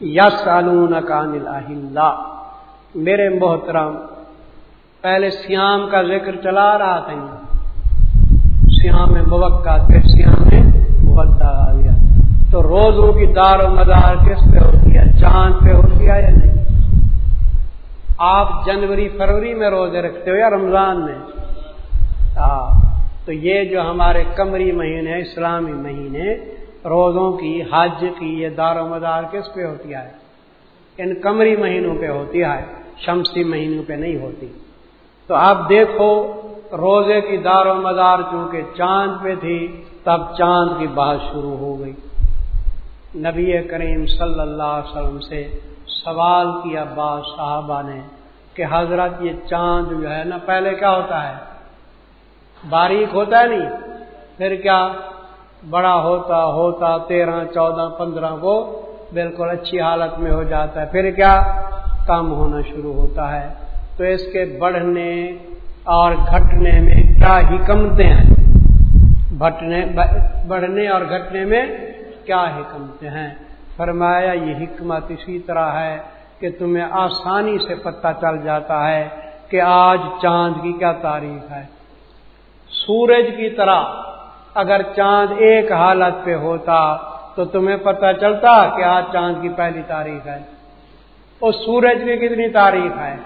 یس کان اللہ میرے محترم، پہلے سیام کا ذکر چلا رہا تھا۔ سیام موقع پھر سیام مبدا آ گیا۔ تو روزوں کی دار و مدار کس پہ ہوتی ہے؟ چاند پہ ہوتی ہے یا نہیں؟ آپ جنوری فروری میں روزے رکھتے ہو یا رمضان میں؟ ہاں تو یہ جو ہمارے کمری مہینے اسلامی مہینے روزوں کی، حج کی، یہ دار و مدار کس پہ ہوتی ہے؟ ان کمری مہینوں پہ ہوتی ہے، شمسی مہینوں پہ نہیں ہوتی۔ تو آپ دیکھو، روزے کی دار و مدار چونکہ چاند پہ تھی، تب چاند کی بات شروع ہو گئی۔ نبی کریم صلی اللہ علیہ وسلم سے سوال کیا بعض صحابہ نے کہ حضرت یہ چاند جو ہے نا، پہلے کیا ہوتا ہے؟ باریک ہوتا ہے نہیں؟ پھر کیا؟ بڑا ہوتا ہوتا تیرہ، چودہ، پندرہ کو بالکل اچھی حالت میں ہو جاتا ہے۔ پھر کیا کم ہونا شروع ہوتا ہے؟ تو اس کے بڑھنے اور گھٹنے میں کیا حکمتیں ہیں؟ بٹنے بڑھنے اور گھٹنے میں کیا حکمتیں ہیں؟ فرمایا یہ حکمت اسی طرح ہے کہ تمہیں آسانی سے پتہ چل جاتا ہے کہ آج چاند کی کیا تاریخ ہے۔ سورج کی طرح اگر چاند ایک حالت پہ ہوتا تو تمہیں پتہ چلتا کہ آج چاند کی پہلی تاریخ ہے۔ اور سورج کی کتنی تاریخ ہے؟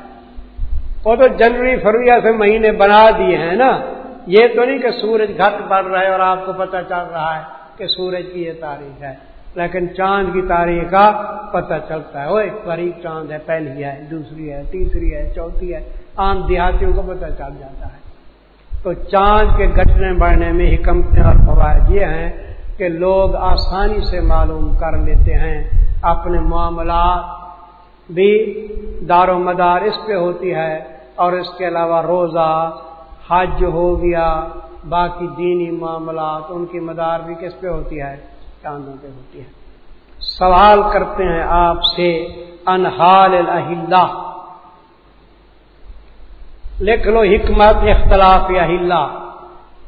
وہ تو جنوری، فروری سے مہینے بنا دیے ہیں نا۔ یہ تو نہیں کہ سورج گھٹ بڑھ رہا ہے اور آپ کو پتہ چل رہا ہے کہ سورج کی یہ تاریخ ہے۔ لیکن چاند کی تاریخ کا پتہ چلتا ہے۔ وہ ایک فریق چاند ہے، پہلی ہے، دوسری ہے، تیسری ہے، چوتھی ہے۔ عام دیہاتیوں کو پتہ چل جاتا ہے۔ تو چاند کے گٹنے بڑھنے میں حکمتیں اور فوائد یہ ہیں کہ لوگ آسانی سے معلوم کر لیتے ہیں۔ اپنے معاملات بھی دار و مدار اس پہ ہوتی ہے اور اس کے علاوہ روزہ، حج ہو گیا، باقی دینی معاملات، ان کی مدار بھی کس پہ ہوتی ہے؟ چاندوں پہ ہوتی ہے۔ سوال کرتے ہیں آپ سے انحال اللہ لکھ لو حکمت اختلاف اہل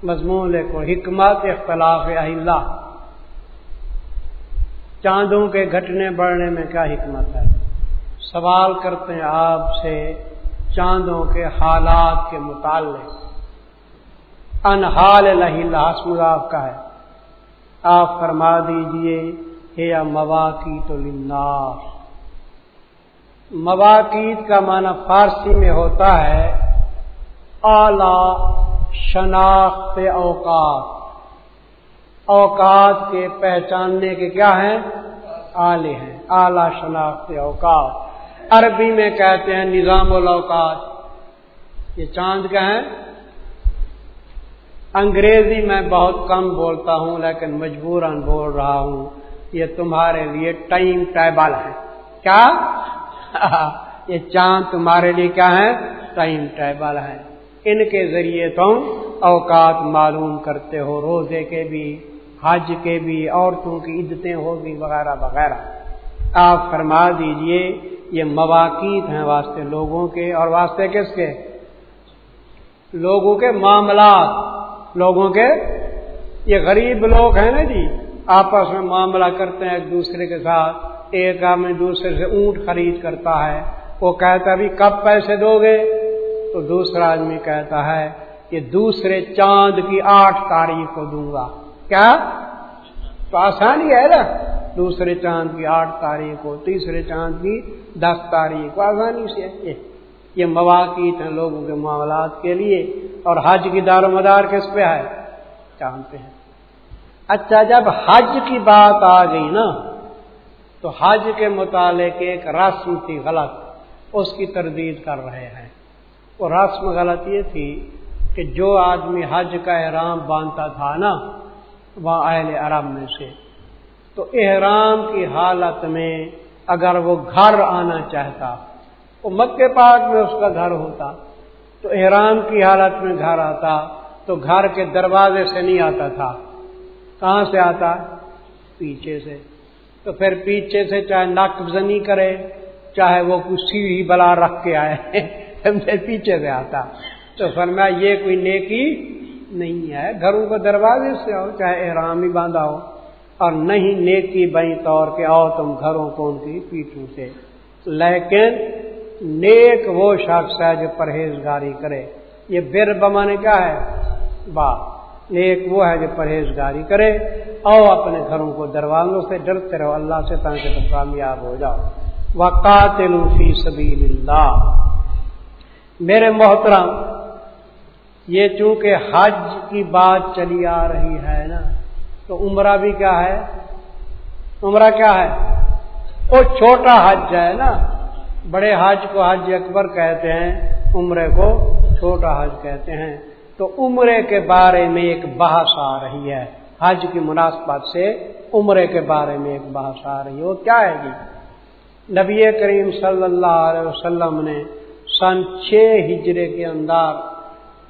مضمون لکھو، حکمت اختلاف اہل چاندوں کے گھٹنے بڑھنے میں کیا حکمت ہے؟ سوال کرتے ہیں آپ سے چاندوں کے حالات کے متعلق۔ انحال حسم آپ کا ہے۔ آپ فرما دیجیے یا مواقع تو مواقع کا معنی فارسی میں ہوتا ہے اعلی شناخت اوقات۔ اوقات کے پہچاننے کے کیا ہیں؟ آلے ہیں، اعلی شناخت اوقات۔ عربی میں کہتے ہیں نظام الاوقات۔ یہ چاند کا ہے۔ انگریزی میں بہت کم بولتا ہوں، لیکن مجبوراً بول رہا ہوں۔ یہ تمہارے لیے ٹائم ٹیبل ہے۔ کیا؟ یہ چاند تمہارے لیے کیا ہے؟ ٹائم ٹیبل ہے۔ ان کے ذریعے تم اوقات معلوم کرتے ہو، روزے کے بھی، حج کے بھی، عورتوں کی عدتیں ہوگی وغیرہ وغیرہ۔ آپ فرما دیجیے، یہ مواقع ہیں واسطے لوگوں کے، اور واسطے کس کے؟ لوگوں کے معاملات۔ لوگوں کے، یہ غریب لوگ ہیں نا جی آپس میں معاملہ کرتے ہیں ایک دوسرے کے ساتھ، ایک آدمی دوسرے سے اونٹ خرید کرتا ہے، وہ کہتا ہے کب پیسے دو گے؟ تو دوسرا آدمی کہتا ہے کہ دوسرے چاند کی آٹھ تاریخ کو دوں گا۔ کیا؟ تو آسانی ہے نا۔ دوسرے چاند کی آٹھ تاریخ کو، تیسرے چاند کی دس تاریخ کو۔ آسانی سے۔ یہ مواقع ہیں لوگوں کے معاملات کے لیے۔ اور حج کی دار و مدار کس پہ ہے؟ چاند پہ ہے۔ اچھا جب حج کی بات آ گئی نا، تو حج کے متعلق ایک رسم تھی غلط۔ اس کی تردید کر رہے ہیں۔ وہ رسم غلط یہ تھی کہ جو آدمی حج کا احرام باندھتا تھا نا، وہاں اہل عرب میں سے۔ تو احرام کی حالت میں اگر وہ گھر آنا چاہتا، وہ مکے پاک میں اس کا گھر ہوتا، تو احرام کی حالت میں گھر آتا، تو گھر کے دروازے سے نہیں آتا تھا۔ کہاں سے آتا؟ پیچھے سے۔ تو پھر پیچھے سے چاہے نق زنی کرے، چاہے وہ کچھ سی بلا رکھ کے آئے۔ پیچھے سے آتا۔ تو فرمایا، یہ کوئی نیکی نہیں ہے۔ گھروں کو دروازے سے ہو چاہے احرام ہی باندھا ہو۔ اور نہیں، نیکی بئی طور کے آؤ تم گھروں کو ان کی پیٹوں سے۔ لیکن نیک وہ شخص ہے جو پرہیزگاری کرے۔ یہ بر بمانے کیا ہے؟ با، نیک وہ ہے جو پرہیزگاری کرے۔ او اپنے گھروں کو دروازوں سے، ڈرتے رہو۔ اللہ سے تاکہ تم کامیاب ہو جاؤ۔ وہ فی سبیل اللہ۔ میرے محترم، یہ چونکہ حج کی بات چلی آ رہی ہے نا، تو عمرہ بھی کیا ہے؟ عمرہ کیا ہے؟ وہ چھوٹا حج ہے نا، بڑے حج کو حج اکبر کہتے ہیں، عمرے کو چھوٹا حج کہتے ہیں۔ تو عمرے کے بارے میں ایک بحث آ رہی ہے۔ حج کی مناسبت سے عمرے کے بارے میں ایک بحث آ رہی ہے۔ وہ کیا ہے جی؟ نبی کریم صلی اللہ علیہ وسلم نے سن چھ ہجرے کے اندر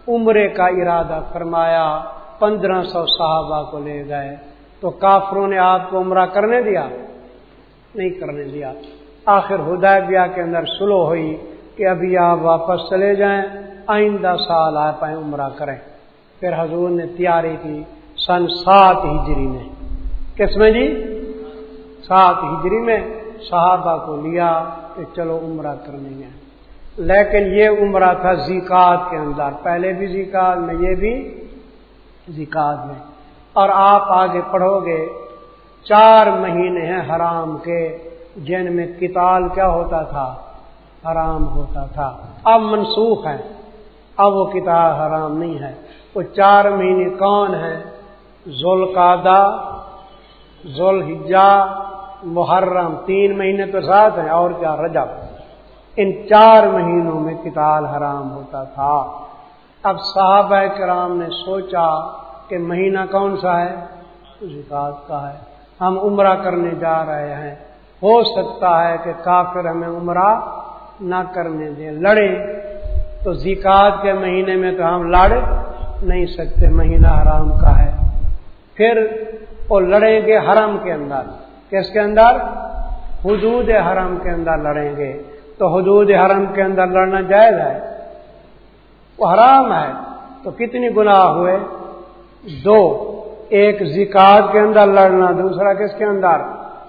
عمرے کا ارادہ فرمایا، پندرہ سو صحابہ کو لے گئے۔ تو کافروں نے آپ کو عمرہ کرنے دیا؟ نہیں کرنے دیا۔ آخر ہدایبیہ کے اندر سلو ہوئی کہ ابھی آپ واپس چلے جائیں، آئندہ سال آپ آئیں عمرہ کریں۔ پھر حضور نے تیاری کی سن سات ہجری میں۔ کس میں جی؟ سات ہجری میں صحابہ کو لیا کہ چلو عمرہ کرنے گئے۔ لیکن یہ عمرہ تھا زیکات کے اندر۔ پہلے بھی زیکات میں، یہ بھی زکات میں۔ اور آپ آگے پڑھو گے، چار مہینے ہیں حرام کے، جن میں کتال کیا ہوتا تھا؟ حرام ہوتا تھا۔ اب منسوخ ہے اب وہ کتاب حرام نہیں ہے۔ وہ چار مہینے کون ہیں؟ ذوالقادہ ذوالحجا محرم۔ تین مہینے تو ساتھ ہیں، اور کیا؟ رجب۔ ان چار مہینوں میں کتاب حرام ہوتا تھا۔ اب صحابہ کرام نے سوچا کہ مہینہ کون سا ہے؟ زکات کا ہے۔ ہم عمرہ کرنے جا رہے ہیں۔ ہو سکتا ہے کہ کافر ہمیں عمرہ نہ کرنے دیں۔ لڑے تو زکات کے مہینے میں تو ہم لڑ نہیں سکتے۔ مہینہ حرام کا ہے۔ پھر وہ لڑیں گے حرم کے اندر۔ کس کے اندر؟ حدود حرم کے اندر لڑیں گے۔ تو حدود حرم کے اندر لڑنا جائز ہے۔ وہ حرام ہے۔ تو کتنی گناہ ہوئے؟ دو، ایک زکات کے اندر لڑنا، دوسرا کس کے اندر؟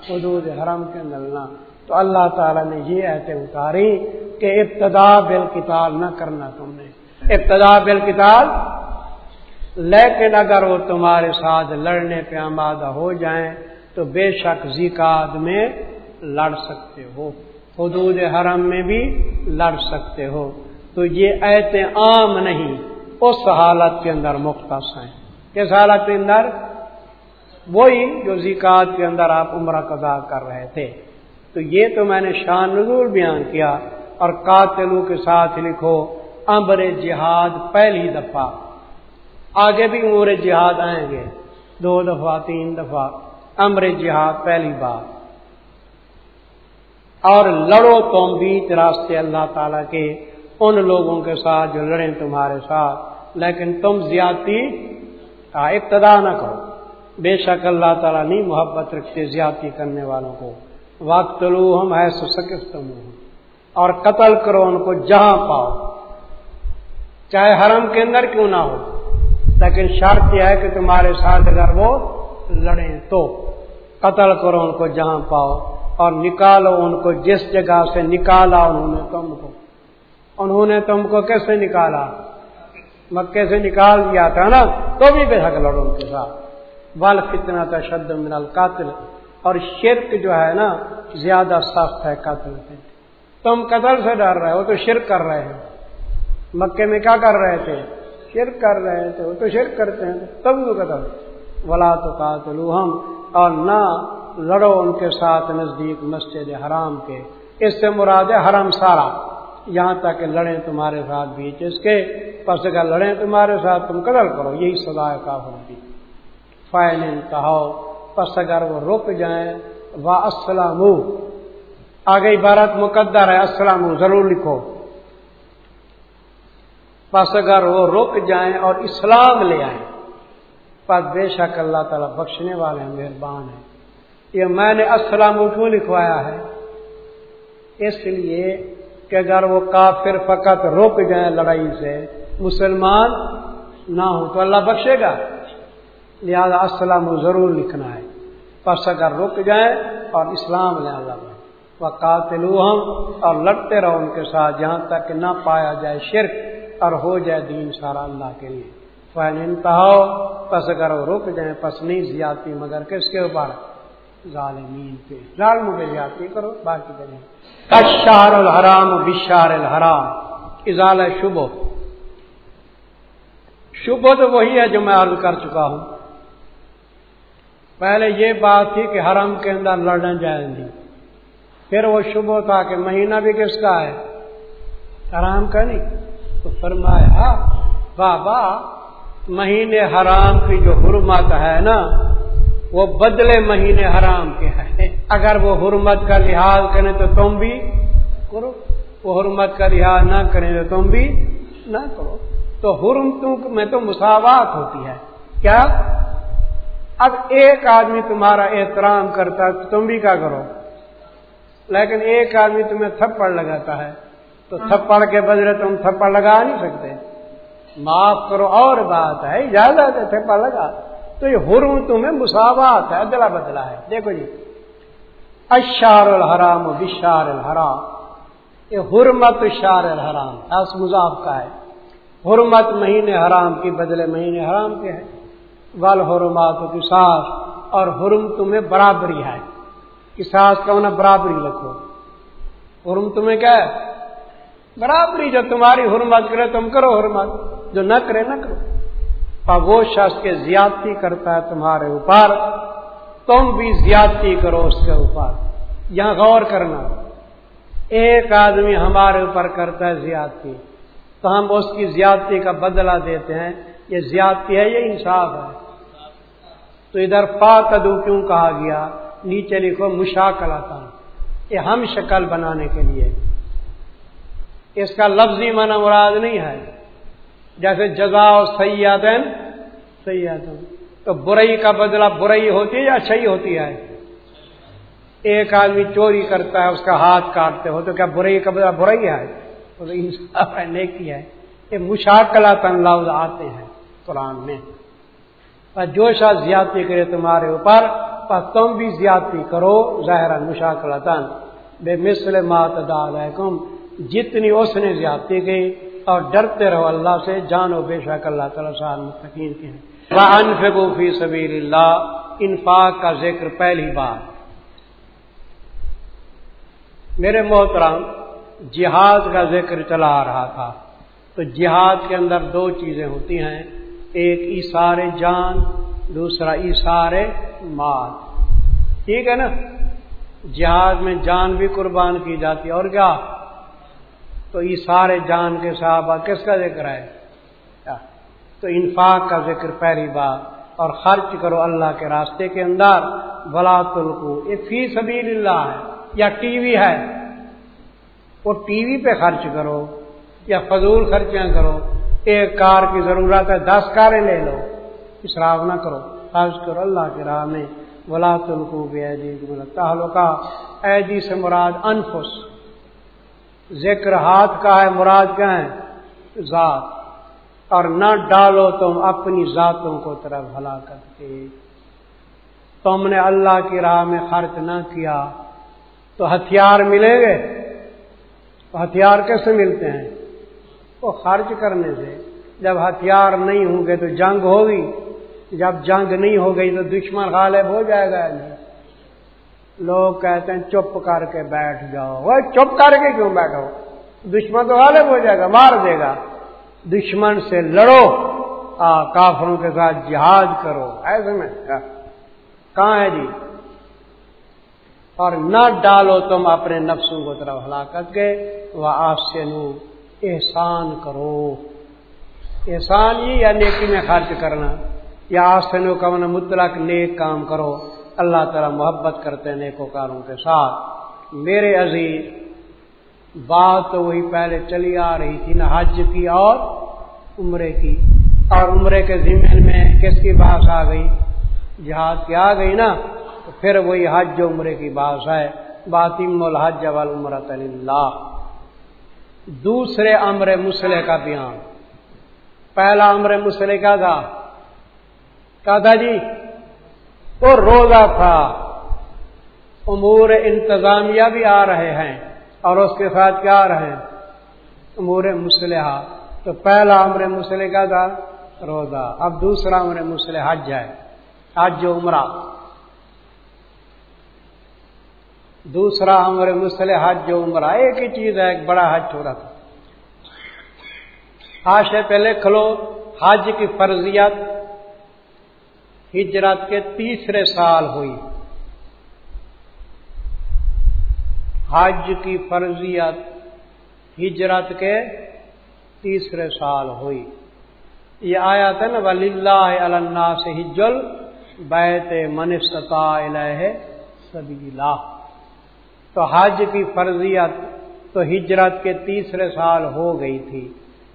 حدود حرم کے اندر لڑنا۔ تو اللہ تعالیٰ نے یہ ایسے اتاری کہ ابتدا بل نہ کرنا تم نے۔ ابتدا بل لیکن اگر وہ تمہارے ساتھ لڑنے پہ آمادہ ہو جائیں تو بے شک زکات میں لڑ سکتے ہو۔ حدود حرم میں بھی لڑ سکتے ہو۔ تو یہ ایتے عام نہیں، اس حالت کے اندر مختص ہیں۔ کس حالت کے اندر؟ وہی جو زکات کے اندر آپ عمرہ قضا کر رہے تھے۔ تو یہ تو میں نے شان نظور بیان کیا اور قاتلوں کے ساتھ لکھو، امر جہاد پہلی دفعہ۔ آگے بھی عمر جہاد آئیں گے۔ دو دفعہ، تین دفعہ۔ امر جہاد پہلی بار۔ اور لڑو تم بیچ راستے اللہ تعالی کے، ان لوگوں کے ساتھ جو لڑیں تمہارے ساتھ۔ لیکن تم زیادتی کا ابتدا نہ کرو۔ بے شک اللہ تعالیٰ نہیں محبت رکھتے زیادتی کرنے والوں کو۔ وقت لو ہم ایسے سکس تم اور قتل کرو ان کو جہاں پاؤ۔ چاہے حرم کے اندر کیوں نہ ہو، لیکن شرط یہ ہے کہ تمہارے ساتھ اگر وہ لڑیں تو قتل کرو ان کو جہاں پاؤ۔ اور نکالو ان کو جس جگہ سے نکالا انہوں نے تم کو۔ انہوں نے تم کو کیسے نکالا؟ مکے سے نکال دیا تھا نا، تو بھی بے حق لڑو ان کے ساتھ۔ بال فتنا تھا شد من القاتل۔ اور شرک جو ہے نا، زیادہ سخت ہے قاتل سے تم قتل سے ڈر رہے ہو تو شرک کر رہے ہیں۔ مکے میں کیا کر رہے تھے؟ شرک کر رہے تھے، وہ تو شرک کرتے ہیں۔ تب وہ قتل۔ ولا تو قاتل ہم اور نہ لڑو ان کے ساتھ نزدیک مسجد حرام کے۔ اس سے مراد ہے حرم سارا۔ یہاں تک کہ لڑیں تمہارے ساتھ بیچ اس کے۔ پس اگر لڑیں تمہارے ساتھ، تم قدر کرو۔ یہی سدا کا ہوگی فائن کہو پس اگر وہ رک جائیں وہ السلام آگے عبارت مقدر ہے۔ السلام، ضرور لکھو۔ پس اگر وہ رک جائیں اور اسلام لے آئیں، پس بے شک اللہ تعالیٰ بخشنے والے ہیں، مہربان ہیں۔ یہ میں نے السلام کیوں لکھوایا ہے؟ اس لیے کہ اگر وہ کافر فقط رک جائیں لڑائی سے، مسلمان نہ ہو تو اللہ بخشے گا۔ لہذا السلام ضرور لکھنا ہے۔ پس اگر رک جائیں اور اسلام لے اللہ وہ قاتل اور لڑتے رہو ان کے ساتھ جہاں تک نہ پایا جائے شرک اور ہو جائے دین سارا اللہ کے لیے۔ فین انتہا پس کرو رک جائیں، پس نہیں زیادتی، مگر کس کے اوپر؟ ظالمین پہ ظالم پہ زیادتی کرو باقی کریں اشار الحرام بشار الحرام ازال شبو شبہ۔ تو وہی ہے جو میں عرض کر چکا ہوں۔ پہلے یہ بات تھی کہ حرم کے اندر لڑنا جائیں گی پھر وہ شبہ تھا کہ مہینہ بھی کس کا ہے؟ حرام کا نہیں۔ تو فرمایا، بابا، مہینے حرام کی جو حرمت ہے نا وہ بدلے مہینے حرام کے ہیں۔ اگر وہ حرمت کا لحاظ کریں تو تم بھی کرو۔ وہ حرمت کا لحاظ نہ کریں تو تم بھی نہ کرو۔ تو حرمتوں میں تو مساوات ہوتی ہے۔ کیا؟ اب ایک آدمی تمہارا احترام کرتا تو تم بھی کیا کرو؟ لیکن ایک آدمی تمہیں تھپڑ لگاتا ہے تو تھپڑ کے بدلے تم تھپڑ لگا نہیں سکتے۔ معاف کرو اور بات ہے اجازت ہے تھپڑ لگا۔ تو یہ حرم تمہیں مساوات ہے، ادلا بدلا ہے۔ دیکھو جی اشار الحرام و بشار الحرام۔ یہ حرمت شار الحرام اس مذاب کا ہے۔ حرمت مہینے حرام کی بدلے مہینے حرام کے ہیں۔ ول حرمات و کساس اور حرم تمہیں برابری ہے۔ کساس کا ہونا برابری رکھو حرم تمہیں کیا ہے؟ برابری، جو تمہاری حرمت کرے تم کرو حرمت، جو نہ کرے نہ کرو۔ اور وہ شخص کے زیادتی کرتا ہے تمہارے اوپر، تم بھی زیادتی کرو اس کے اوپر۔ یہاں غور کرنا، ایک آدمی ہمارے اوپر کرتا ہے زیادتی، تو ہم اس کی زیادتی کا بدلہ دیتے ہیں، یہ زیادتی ہے، یہ انصاف ہے۔ تو ادھر پا کدو کیوں کہا گیا؟ نیچے لکھو مشاکل آتا یہ ہم شکل بنانے کے لیے۔ اس کا لفظی معنی مراد نہیں ہے۔ جیسے جزا سیاد سیاد تو برائی کا بدلہ برائی ہوتی ہے یا اچھائی ہوتی ہے؟ ایک آدمی چوری کرتا ہے اس کا ہاتھ کاٹتے ہو تو کیا برائی کا بدلہ برائی ہے؟ تو انصاف ہے نیکی ہے۔ یہ مشاکلہ تن لفظ آتے ہیں قرآن میں۔ جو شاہ زیادتی کرے تمہارے اوپر تم بھی زیادتی کرو ظاہر مشاکلتن بے مثل مات علیکم جتنی اس نے زیادتی کی اور ڈرتے رہو اللہ سے جانو بے شک اللہ تعالیٰ صاحب متقین کے ہیں۔ فی سبیل اللہ انفاق کا ذکر پہلی بار۔ میرے محترم، جہاد کا ذکر چلا آ رہا تھا۔ تو جہاد کے اندر دو چیزیں ہوتی ہیں۔ ایک ایسار جان، دوسرا ایسار مال۔ ٹھیک ہے نا؟ جہاد میں جان بھی قربان کی جاتی ہے۔ اور کیا؟ تو ایسار جان کے صحابہ کس کا ذکر ہے؟ تو انفاق کا ذکر پہلی بار اور خرچ کرو اللہ کے راستے کے اندر بلا تلکو یہ فی سبیل اللہ ہے، یا ٹی وی ہے؟ وہ ٹی وی پہ خرچ کرو، یا فضول خرچیاں کرو، ایک کار کی ضرورت ہے، دس کاریں لے لو اسراف نہ کرو، خرچ کرو اللہ کے راہ میں بلا تل کو تعلقہ اے سے مراد انفس۔ ذکر ہاتھ کا ہے، مراد کیا ہے؟ ذات۔ اور نہ ڈالو تم اپنی ذاتوں کو طرف بھلا کرتے تم نے اللہ کی راہ میں خرچ نہ کیا۔ تو ہتھیار ملیں گے؟ ہتھیار کیسے ملتے ہیں؟ وہ خرچ کرنے سے۔ جب ہتھیار نہیں ہوں گے تو جنگ ہوگی۔ جب جنگ نہیں ہو گئی تو دشمن غالب ہو جائے گا۔ نہیں لوگ کہتے ہیں، چپ کر کے بیٹھ جاؤ۔ وہ چپ کر کے کیوں بیٹھو؟ دشمن تو غالب ہو جائے گا، مار دے گا۔ دشمن سے لڑو۔ آ، کافروں کے ساتھ جہاد کرو۔ ایسے میں کہاں ہے جی؟ اور نہ ڈالو تم اپنے نفسوں کو طرف ہلاکت کے وہ آپ سے نو احسان کرو۔ احسان ہی یا نیکی میں خرچ کرنا۔ یا آسنوں کا من مطلق نیک کام کرو۔ اللہ تعالیٰ محبت کرتے ہیں کے ساتھ۔ میرے عزیز، بات تو وہی پہلے چلی آ رہی تھی نا، حج کی اور عمرے کی۔ اور عمرے کے ذمن میں کس کی بات آ گئی؟ جہاد کی آ گئی نا، تو پھر وہی حج عمرے کی بات ہے۔ باتم الحج والعمرۃ اللہ دوسرے امر مسلح کا بیان۔ پہلا امر مسلح کا تھا؟ کیا تھا جی؟ وہ روزہ تھا۔ امور انتظامیہ بھی آ رہے ہیں اور اس کے ساتھ کیا آ رہے ہیں؟ امور مسلحہ تو پہلا عمر مسلح کا تھا؟ روزہ۔ اب دوسرا عمر مسلح حج ہے۔ حج عمرہ۔ دوسرا عمر مسلح حج عمرہ۔ ایک ہی چیز ہے، ایک بڑا حج ہو رہا تھا۔ آج سے پہلے کھلو۔ حج کی فرضیت ہجرت کے تیسرے سال ہوئی۔ حج کی فرضیت ہجرت کے تیسرے سال ہوئی۔ یہ آیا تھا نا ولی اللہ سے ہجل بیت منستا سبیلا تو حج کی فرضیت تو ہجرت کے تیسرے سال ہو گئی تھی،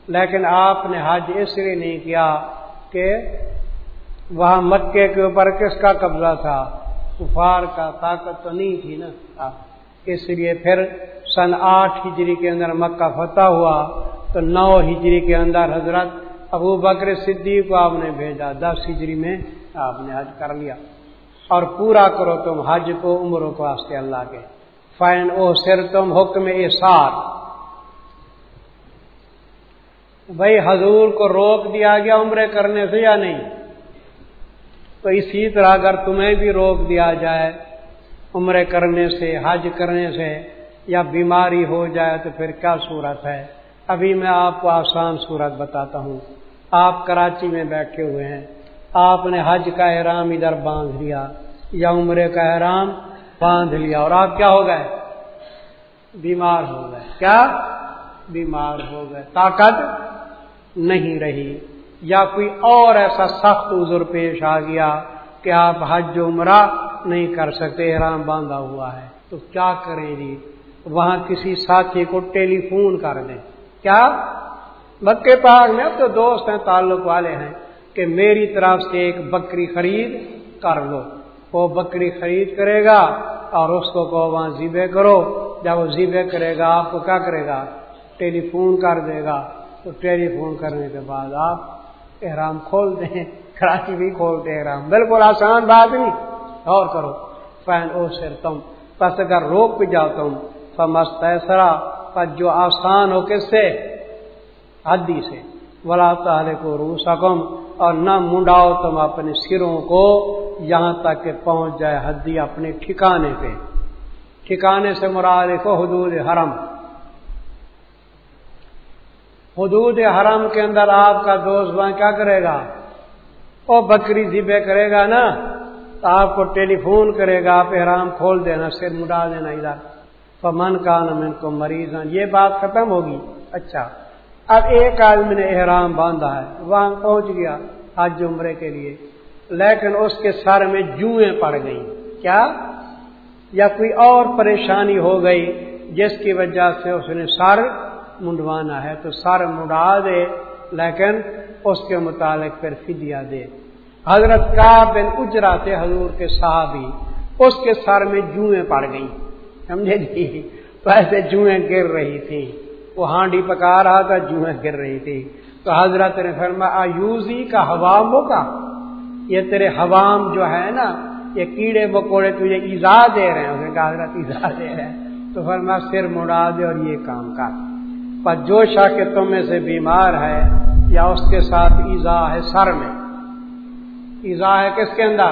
لیکن آپ نے حج اس لیے نہیں کیا کہ وہاں مکے کے اوپر کس کا قبضہ تھا؟ کفار کا، طاقت تو نہیں تھی نا۔ اس لیے پھر سن آٹھ ہجری کے اندر مکہ فتح ہوا، تو نو ہجری کے اندر حضرت ابو بکر صدیق کو آپ نے بھیجا۔ دس ہجری میں آپ نے حج کر لیا۔ اور پورا کرو تم حج کو، عمروں کو واسطے اللہ کے۔ فائن او سر تم حکم اے بھائی حضور کو روک دیا گیا عمرے کرنے سے یا نہیں؟ تو اسی طرح اگر تمہیں بھی روک دیا جائے، عمرے کرنے سے، حج کرنے سے یا بیماری ہو جائے تو پھر کیا صورت ہے؟ ابھی میں آپ کو آسان صورت بتاتا ہوں۔ آپ کراچی میں بیٹھے ہوئے ہیں۔ آپ نے حج کا احرام ادھر باندھ لیا یا عمرے کا احرام باندھ لیا اور آپ کیا ہو گئے؟ بیمار ہو گئے۔ کیا؟ بیمار ہو گئے۔ طاقت نہیں رہی۔ یا کوئی اور ایسا سخت عذر پیش آ گیا کہ آپ حج عمرہ نہیں کر سکتے احرام باندھا ہوا ہے۔ تو کیا کریں جی؟ وہاں کسی ساتھی کو ٹیلی فون کر دیں۔ کیا؟ مکے پاک میں اب تو دوست ہیں، تعلق والے ہیں کہ میری طرف سے ایک بکری خرید کر لو۔ وہ بکری خرید کرے گا اور اس کو کہو، وہاں زیبے کرو۔ جب وہ زیبے کرے گا، آپ کو کیا کرے گا؟ ٹیلی فون کر دے گا۔ تو ٹیلی فون کرنے کے بعد آپ احرام کھول دیں، کراچی بھی کھولتے احرام۔ بالکل آسان بات نہیں۔ اور کرو۔ فین او سر تم پس اگر روک بھی جاؤ تم فمست ایسرا پر جو آسان ہو کس سے؟ حدی سے۔ ولا تعالی کو رو سکم اور نہ منڈاؤ تم اپنے سروں کو یہاں تک کہ پہنچ جائے حدی اپنے ٹھکانے پہ۔ ٹھکانے سے مراد کو حدود حرم۔ حدود حرم کے اندر آپ کا دوست بھائی کیا کرے گا؟ وہ بکری ذبے کرے گا نا، تو آپ کو ٹیلی فون کرے گا، آپ احرام کھول دینا، سر مڈا دینا ادھر۔ تو من کا نم کو مریض یہ بات ختم ہوگی۔ اچھا اب ایک آدمی نے احرام باندھا ہے، وہاں پہنچ گیا آج عمرے کے لیے۔ لیکن اس کے سر میں جوئیں پڑ گئی کیا؟ یا کوئی اور پریشانی ہو گئی جس کی وجہ سے اس نے سر منڈوانا ہے تو سر منڈا دے، لیکن اس کے متعلق پھر فدیا دے۔ حضرت کا بن اجرا تھے حضور کے صحابی، اس کے سر میں جوئیں پڑ گئی سمجھے جی؟ تو ایسے جوئیں گر رہی تھی وہ ہانڈی پکا رہا تھا، جوئیں گر رہی تھی تو حضرت نے فرمایا، آیوزی کا حوام کا یہ تیرے حوام جو ہے نا، یہ کیڑے مکوڑے تجھے ایزا دے رہے ہیں۔ اس نے کہا، حضرت ایزا دے رہے ہیں۔ تو فرما سر مڑا دے اور یہ کام کر۔ پر جو شاہ کے تم میں سے بیمار ہے یا اس کے ساتھ ایزا ہے سر میں۔ ایزا ہے کس کے اندر؟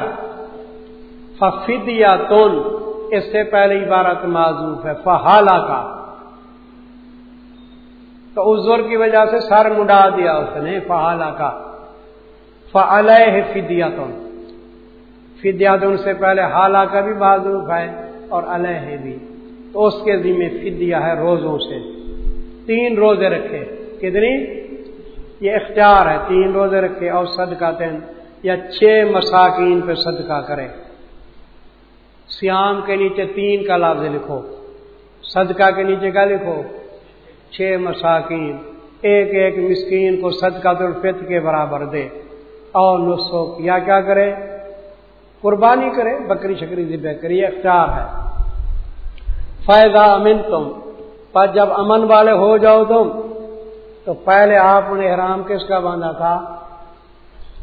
ففید یا تون اس سے پہلے عبارت معذوف ہے فہالا کا۔ تو اس زور کی وجہ سے سر مڈا دیا اس نے فہالا کا۔ فلح فدیا تون فدیا تون سے پہلے حالہ کا بھی معذوف ہے اور الح بھی۔ تو اس کے ذمہ فدیا ہے روزوں سے۔ تین روزے رکھے۔ کتنی؟ یہ اختیار ہے، تین روزے رکھے اور صدقہ تین یا چھ مساکین پہ صدقہ کرے۔ سیام کے نیچے تین کا لفظ لکھو۔ صدقہ کے نیچے کا لکھو۔ چھ مساکین، ایک ایک مسکین کو صدقہ الفت کے برابر دے۔ اور نسخو یا کیا کرے؟ قربانی کرے، بکری شکری ذبح کرے۔ اختیار ہے۔ فائدہ امن تم پر جب امن والے ہو جاؤ تم، تو پہلے آپ نے احرام کس کا باندھا تھا؟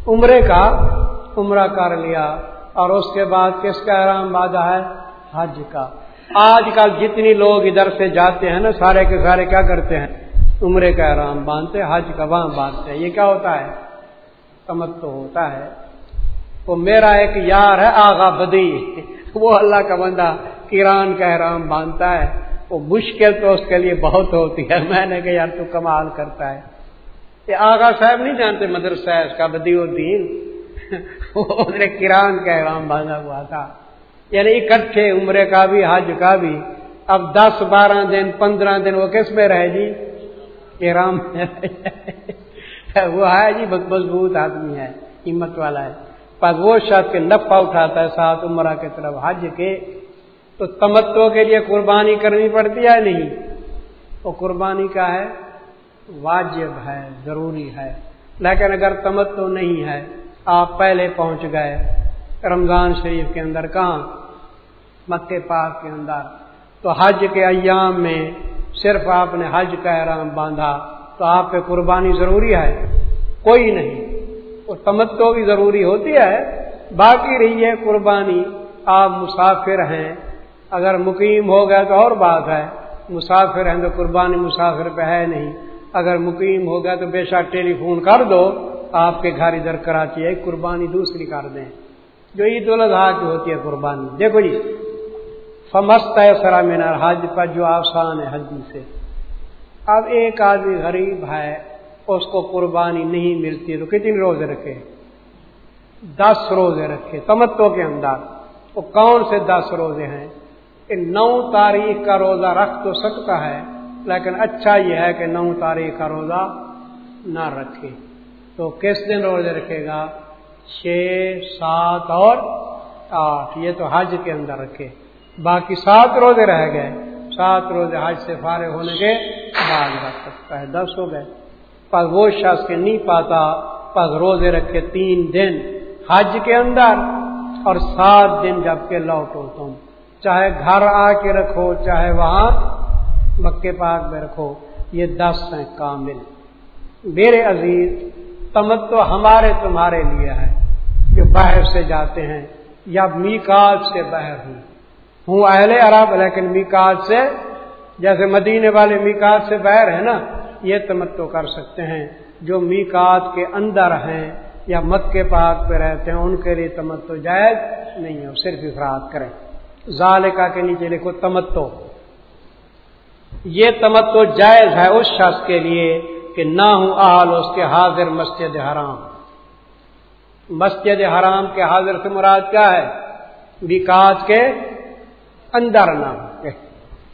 عمرے کا عمرہ کر لیا، اور اس کے بعد کس کا احرام باندھا ہے؟ حج کا۔ آج کل جتنی لوگ ادھر سے جاتے ہیں نا، سارے کے سارے کیا کرتے ہیں؟ عمرے کا احرام باندھتے حج کا وہاں باندھتے ہیں۔ یہ کیا ہوتا ہے؟ کمت تو ہوتا ہے۔ وہ میرا ایک یار ہے، آغا بدی۔ وہ اللہ کا بندہ کران کا احرام باندھتا ہے۔ وہ مشکل تو اس کے لیے بہت ہوتی ہے۔ میں نے کہا، یار تو کمال کرتا ہے۔ یہ آغا صاحب نہیں جانتے مدرسہ ہے، اس کا بدی الدین۔ اس نے کران کا احرام باندھا ہوا تھا۔ یعنی اکٹھے عمرے کا بھی، حج کا بھی۔ اب دس، بارہ دن، پندرہ دن، وہ کس میں رہے جی؟ کرام جی۔ وہ ہے جی مضبوط آدمی ہے، ہمت والا ہے۔ پر وہ شخص کے نفع اٹھاتا ہے ساتھ عمرہ کی طرف، حج کے۔ تو تمتو کے لیے قربانی کرنی پڑتی ہے نہیں؟ وہ قربانی کا ہے، واجب ہے، ضروری ہے۔ لیکن اگر تمتو نہیں ہے، آپ پہلے پہنچ گئے رمضان شریف کے اندر۔ کہاں؟ مکے پاک کے اندر۔ تو حج کے ایام میں صرف آپ نے حج کا احرام باندھا تو آپ پہ قربانی ضروری ہے؟ کوئی نہیں۔ وہ تمتو بھی ضروری ہوتی ہے، باقی رہی ہے قربانی۔ آپ مسافر ہیں اگر مقیم ہو گیا تو اور بات ہے۔ مسافر ہیں تو قربانی مسافر پہ ہے نہیں۔ اگر مقیم ہو گیا تو بے شک ٹیلی فون کر دو۔ آپ کے گھر ادھر کراچی ہے، قربانی دوسری کر دیں۔ جو عید الاضحیٰ کی ہوتی ہے قربانی۔ دیکھو جی فمست ہے سرا مینار، حج پر جو آسان ہے حجی سے۔ اب ایک آدمی غریب ہے، اس کو قربانی نہیں ملتی، تو کتنی روزے رکھے؟ دس روزے رکھے تمتوں کے اندر۔ وہ کون سے دس روزے ہیں؟ کہ نو تاریخ کا روزہ رکھ تو سکتا ہے، لیکن اچھا یہ ہے کہ نو تاریخ کا روزہ نہ رکھے۔ تو کس دن روزے رکھے گا؟ چھ، سات اور آٹھ۔ یہ تو حج کے اندر رکھے۔ باقی سات روزے رہ گئے۔ سات روزے حج سے فارغ ہونے کے بعد رکھ سکتا ہے۔ دس ہو گئے۔ پر وہ شخص کے نہیں پاتا پر روزے رکھے تین دن حج کے اندر اور سات دن جب کے لوٹو تم۔ چاہے گھر آ کے رکھو، چاہے وہاں مکے پاک میں رکھو، یہ دس ہیں کامل۔ میرے عزیز تمت تو ہمارے تمہارے لیے ہے جو باہر سے جاتے ہیں، یا میکات سے باہر ہوں۔ ہوں اہل عرب، لیکن میکات سے، جیسے مدینے والے میکات سے باہر ہے نا، یہ تمتو کر سکتے ہیں۔ جو میکات کے اندر ہیں یا مکے پاک پہ رہتے ہیں، ان کے لیے تمتو جائز نہیں ہے، صرف افراد کریں۔ ظالقہ کے نیچے لکھو تمتو۔ یہ تمتو جائز ہے اس شخص کے لیے کہ نہ ہوں آل اس کے حاضر مسجد حرام۔ مسجد حرام کے حاضر سے مراد کیا ہے؟ وکاس کے اندر نہ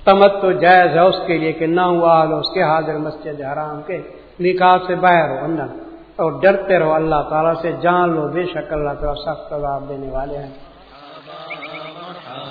تمت جائز ہے اس کے لیے کہ نہ ہوں آل اس کے حاضر مسجد حرام کے وکاس سے باہر ہو، اندر۔ اور ڈرتے رہو، اللہ تعالیٰ سے جان لو، بے شک اللہ تعالیٰ سخت عذاب دینے والے ہیں۔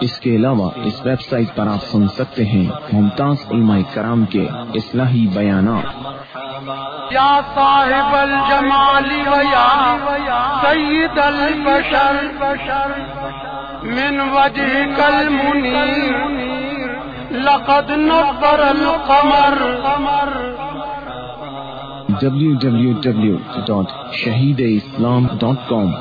اس کے علاوہ اس ویب سائٹ پر آپ سن سکتے ہیں ممتاز علماء کرام کے اصلاحی بیانات۔ یا صاحب الجمال ویا سید البشر من وجہ کل منیر لقد نظر القمر۔ www.shahideislam.com